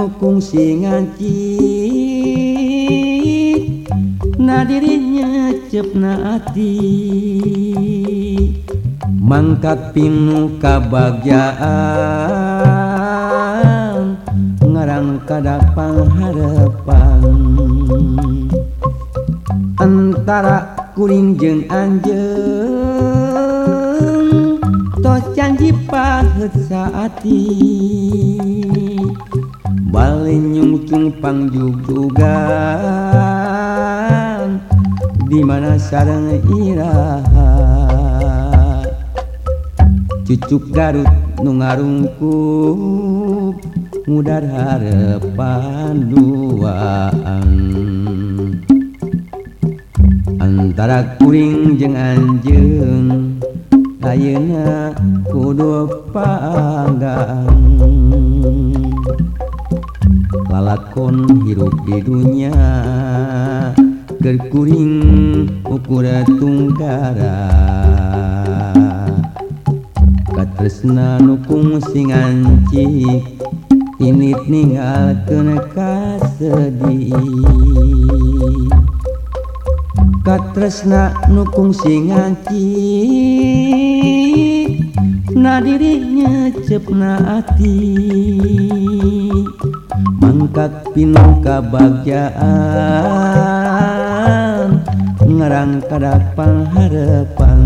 Katresnanukung singaci na dirinya cepnaati mangkat pinu kabagjaan ngarang kadapang harapan antara kuring jeung anjeun tos janji pahet saati Jepangpangjudugan dimana sarang Iraha cucuk Garut nu ngarungkup mudar harepan duaan. Antara kuring jeung anjeun ayeuna kudu panggang. lalakon hirup di dunia Gerkuring ukura tunggara Katresna nukung singanci Ini tinggal kena kasedih. Katresna nukung singanci Nadiri nyecep na hati. angkat pinu kebagjaan ngerang kadak pangharepan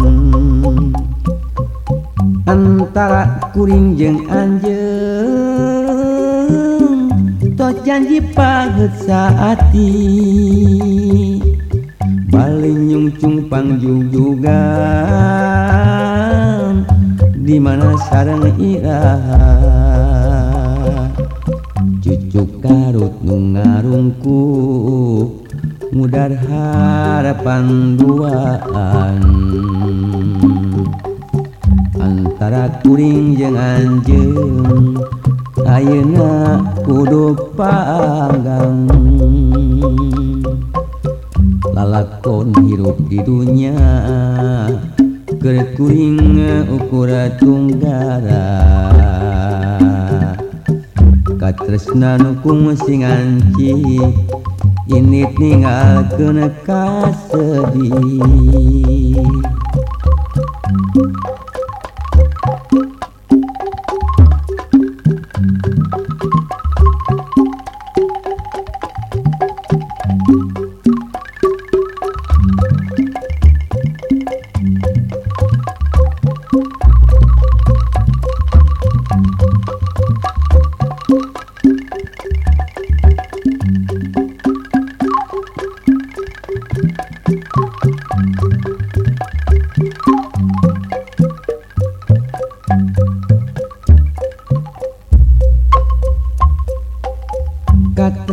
antara kuring jeng anjeng tos janji paget saati. Paling nyungcung pangjung juga di mana sarang iraha ngarungku mudar harapan duaan. Antara kuring jeung anjeun ayeuna kudu panggang. Lalakon hirup di dunia keur kuring ukur tunggara Katresna nukung singanci ini tinggal ke sedih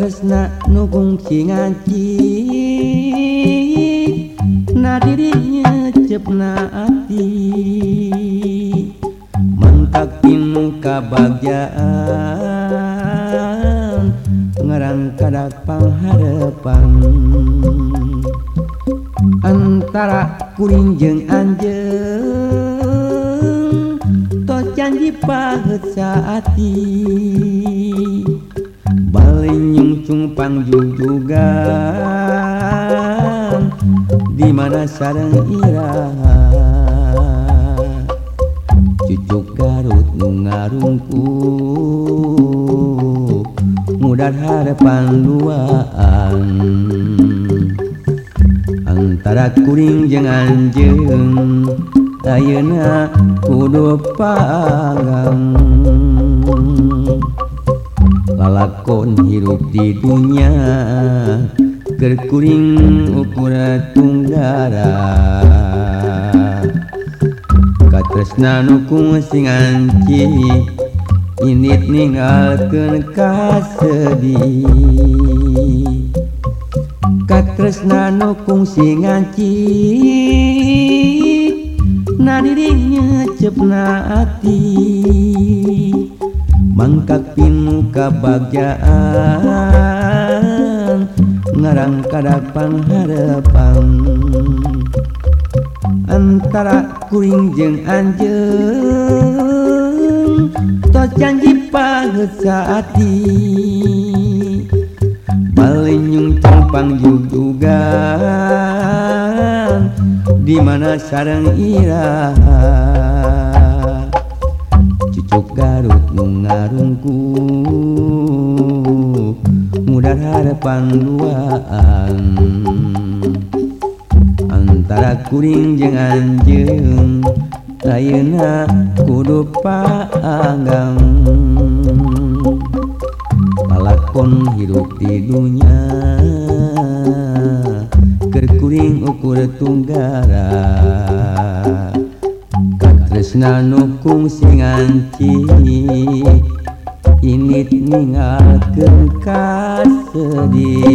Tresna nugungsi ngaji nadirinya cepnaati mantap ilmu kebahagiaan ngerang kadak pangharepan antara kuring jeung anjeng to janji pahet saati. paling cupang juga dimana sarang Iraha cucuk Garut ngarungku mudah harapan duaan antara kuring jeung anjeun ayeuna kudu pagang balakon hirup di dunia Kerkuring ukura tunggara Katresna nukung singanci Init ninggalkan kasedih Katresna nukung singanci nadirinya cepna hati. mangkat pinu kabagjaan ngarang kadapan harapan antara kuring jeng anjeng to janji pahet saati balenyung campang juga di mana sarang irahan. Op Garut nu ngarungku mudah harapan duaan. Antara kuring jeung anjeun layeuna kudu pagang palakon hirup di dunya kerkuring ukur tunggara tresna nukung singanci ini tinggalken kas sedih.